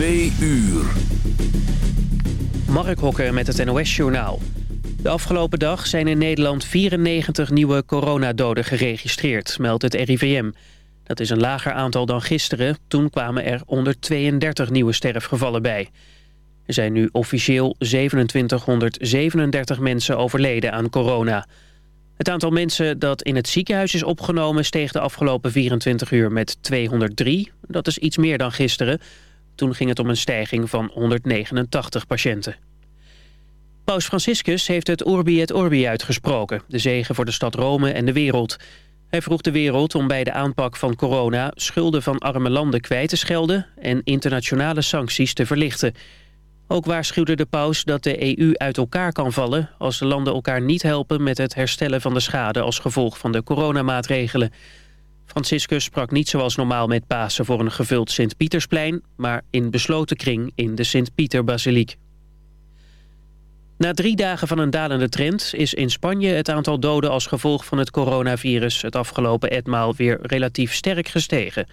Twee uur. Mark Hokker met het NOS-journaal. De afgelopen dag zijn in Nederland 94 nieuwe coronadoden geregistreerd, meldt het RIVM. Dat is een lager aantal dan gisteren. Toen kwamen er 132 nieuwe sterfgevallen bij. Er zijn nu officieel 2737 mensen overleden aan corona. Het aantal mensen dat in het ziekenhuis is opgenomen... steeg de afgelopen 24 uur met 203. Dat is iets meer dan gisteren. Toen ging het om een stijging van 189 patiënten. Paus Franciscus heeft het Urbi et Orbi uitgesproken. De zegen voor de stad Rome en de wereld. Hij vroeg de wereld om bij de aanpak van corona... schulden van arme landen kwijt te schelden... en internationale sancties te verlichten... Ook waarschuwde de paus dat de EU uit elkaar kan vallen... als de landen elkaar niet helpen met het herstellen van de schade... als gevolg van de coronamaatregelen. Franciscus sprak niet zoals normaal met Pasen voor een gevuld Sint-Pietersplein... maar in besloten kring in de Sint-Pieter-basiliek. Na drie dagen van een dalende trend is in Spanje het aantal doden als gevolg van het coronavirus het afgelopen etmaal weer relatief sterk gestegen.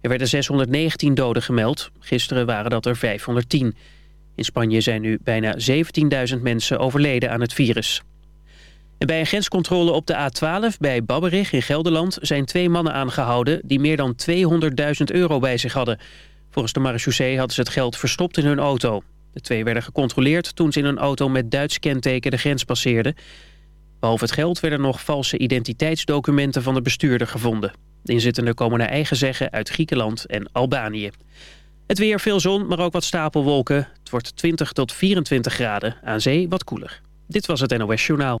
Er werden 619 doden gemeld, gisteren waren dat er 510. In Spanje zijn nu bijna 17.000 mensen overleden aan het virus. Bij een grenscontrole op de A12 bij Babberich in Gelderland... zijn twee mannen aangehouden die meer dan 200.000 euro bij zich hadden. Volgens de marechaussee hadden ze het geld verstopt in hun auto. De twee werden gecontroleerd toen ze in een auto met Duits kenteken de grens passeerden. Behalve het geld werden nog valse identiteitsdocumenten van de bestuurder gevonden. De inzittenden komen naar eigen zeggen uit Griekenland en Albanië. Het weer, veel zon, maar ook wat stapelwolken. Het wordt 20 tot 24 graden. Aan zee wat koeler. Dit was het NOS Journaal.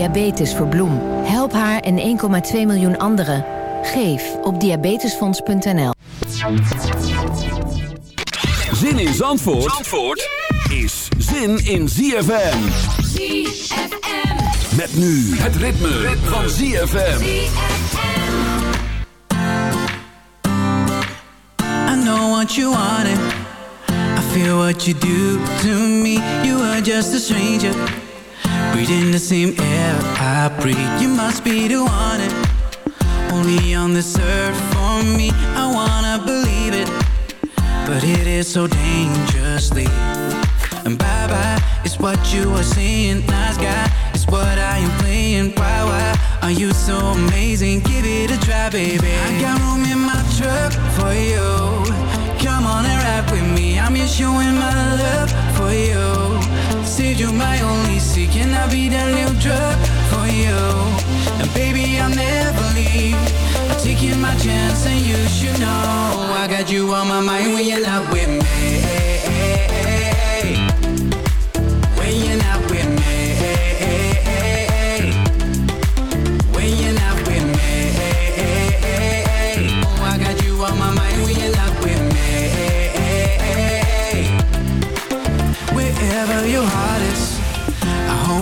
Diabetes voor Bloem. Help haar en 1,2 miljoen anderen. Geef op diabetesfonds.nl. Zin in Zandvoort, Zandvoort is zin in ZFM. ZFM. Met nu het ritme, ritme. van ZFM. I know what you wanted. I feel what you do to me. You are just a stranger. Breathing the same air I breathe. You must be the one. Only on this earth for me. I wanna believe it. But it is so dangerously. And bye bye, it's what you are saying. Nice guy, it's what I am playing. Why, why are you so amazing? Give it a try, baby. I got room in my truck for you. Come on and ride with me. I'm just showing my love for you. Said you're my only see. Can I be that new drug for you? And baby, I'll never leave. I'm taking my chance, and you should know I got you on my mind when you're not with me.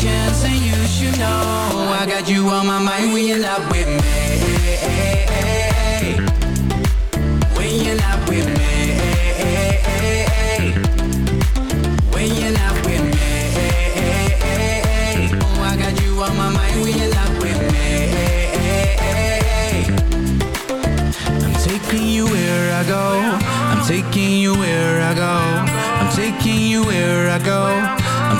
chance and you should know. I got you on my mind when you're not with me. When you're not with me. When you're not with me. Oh, I got you on my mind when you're not with me. I'm taking you where I go. I'm taking you where I go. I'm taking you where I go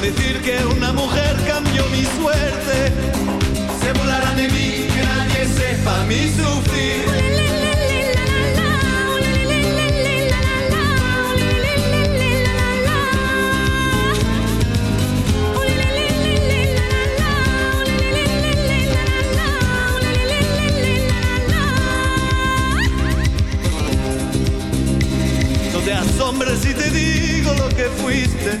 Decir que una mujer cambió mi suerte. Se burlarán de mí, que nadie sepa mi sufrir. Te asombres si te digo lo que fuiste.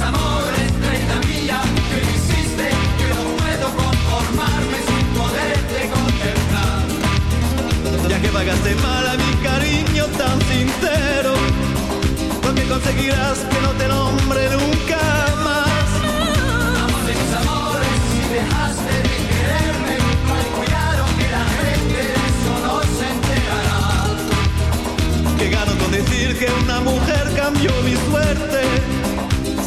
Amores, de la que hiciste, que no puedo conformarme sin poderte conjetar. Ya que pagaste mal a mi cariño tan sincero ¿por conseguirás que no te nombre nunca más? Amores, amores, si dejaste de quererme, al cuidado que la gente de eso no se enterará. Que ganó con decir que una mujer cambió mi suerte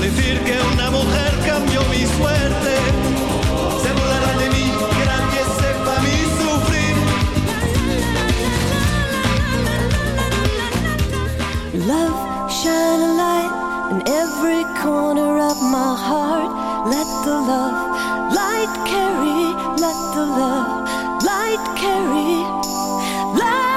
decir que una mujer cambió mi suerte. Se de mí, que nadie sepa mi sufrir. Love, shine a light in every corner of my heart. Let the love light carry, let the love light carry, light.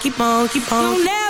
keep on, keep on.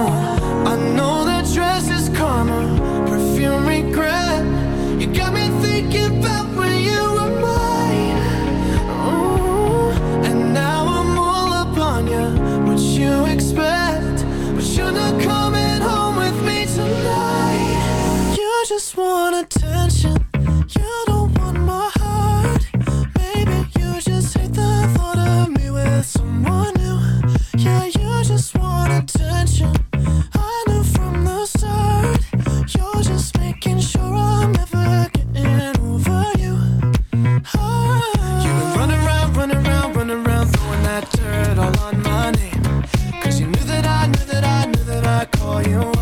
you.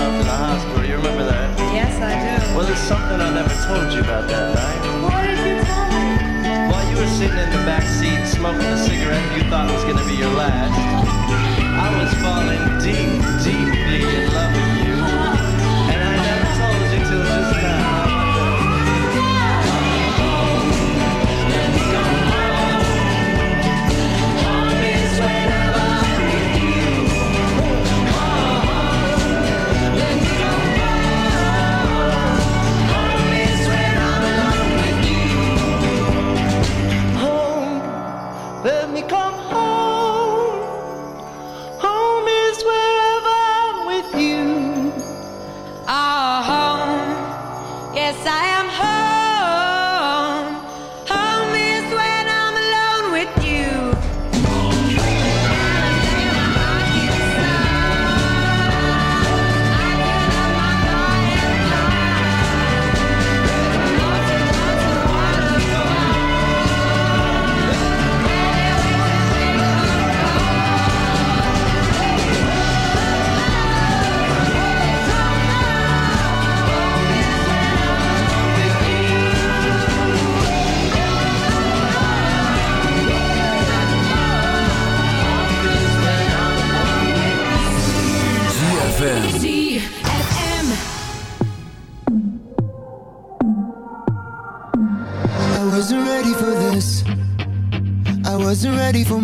around to the hospital. You remember that? Yes, I do. Well, there's something I never told you about that night. What did you tell me? While you were sitting in the back seat smoking a cigarette you thought was going to be your last, I was falling deep, deeply in love with you.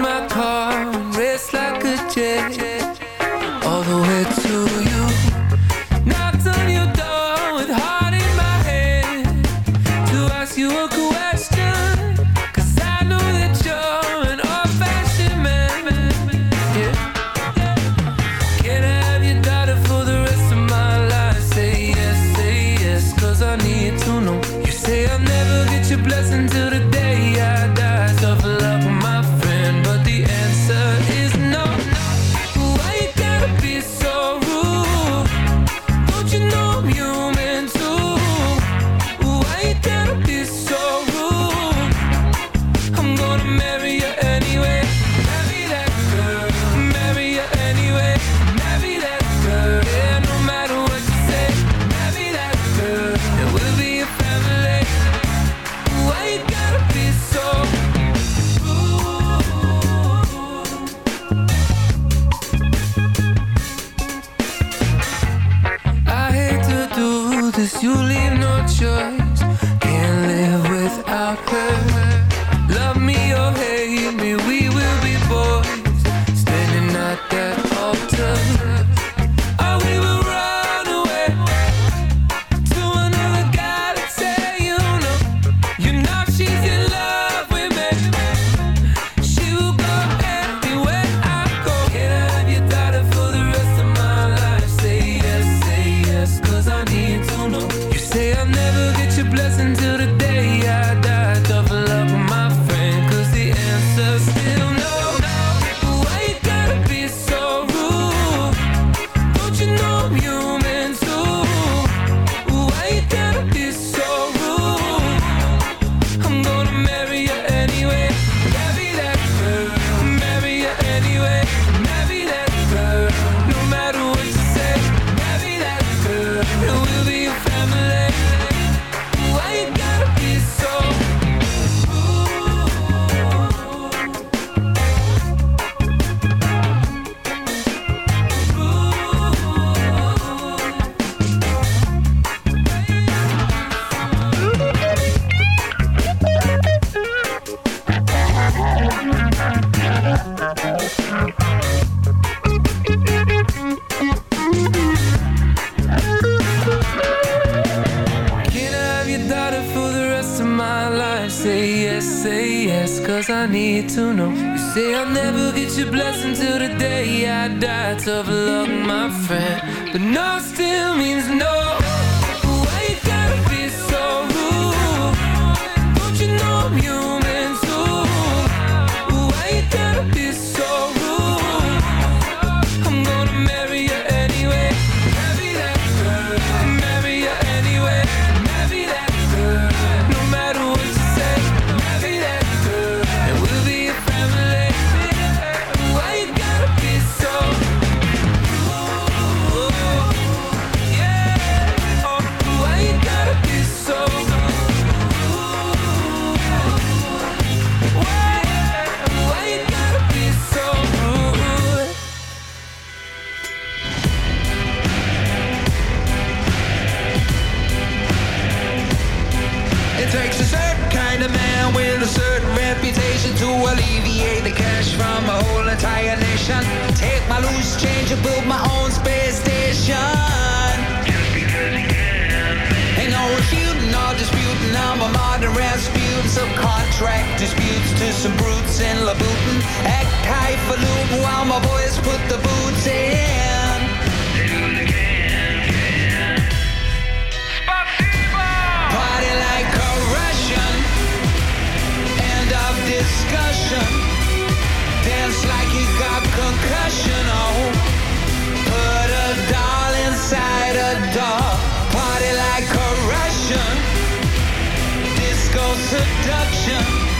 my the cash from a whole entire nation. Take my loose change and build my own space station. Just because you can. Ain't no refuting or disputing. I'm a modern Rasputin. Some contract disputes to some brutes in Louboutin. Act highfalutin while my boys put the boots in. Party like a Russian. End of discussion. It's like he got concussion. Oh, put a doll inside a doll. Party like a Russian. Disco seduction.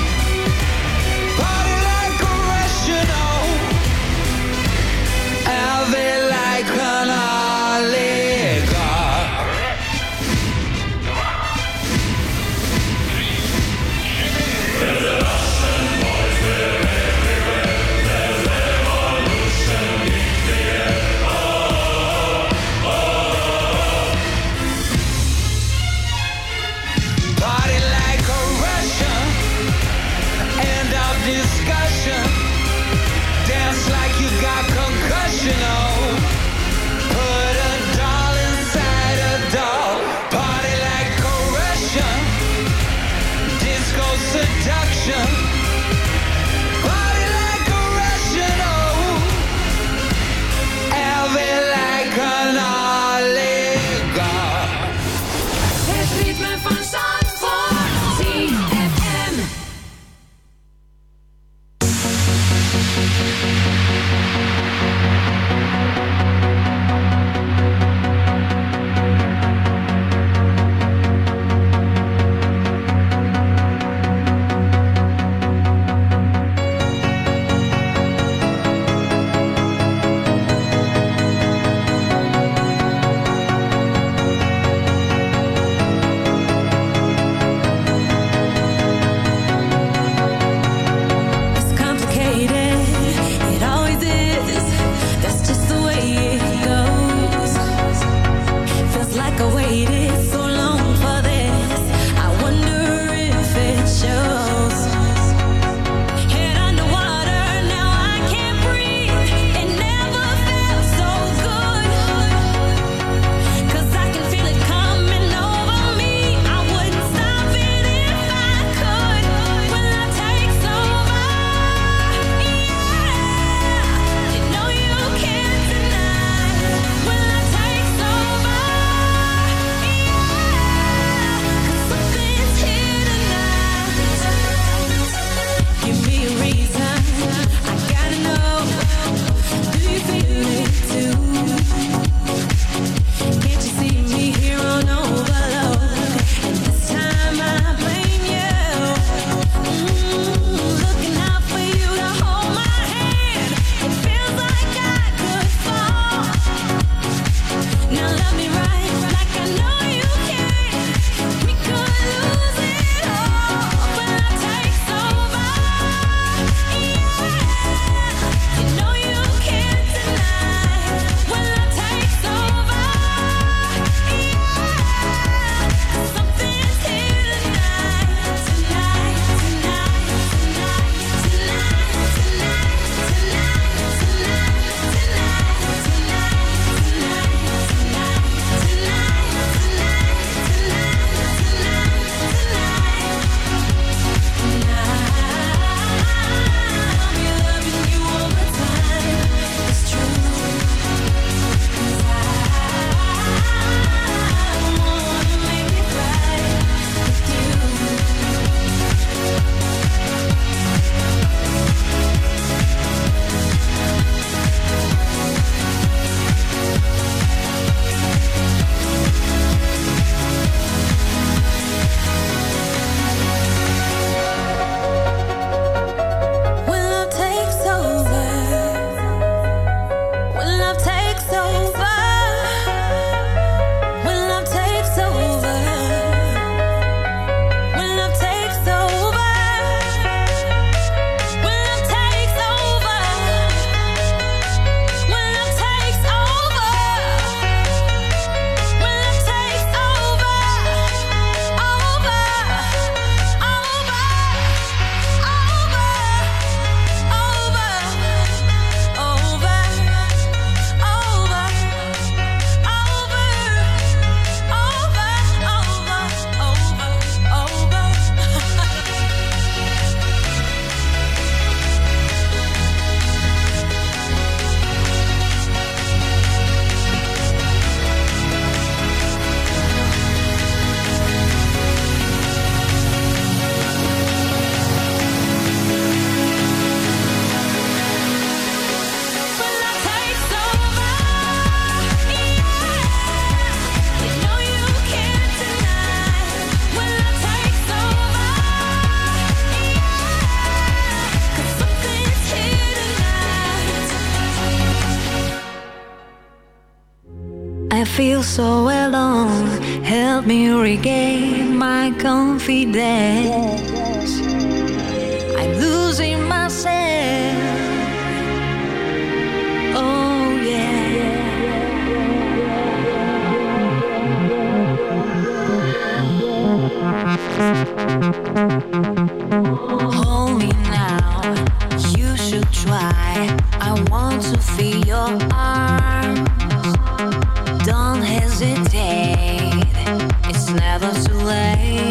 never too late.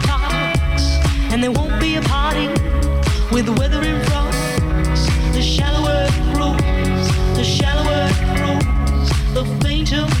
the weather in front. The shallower it the shallower it the fainter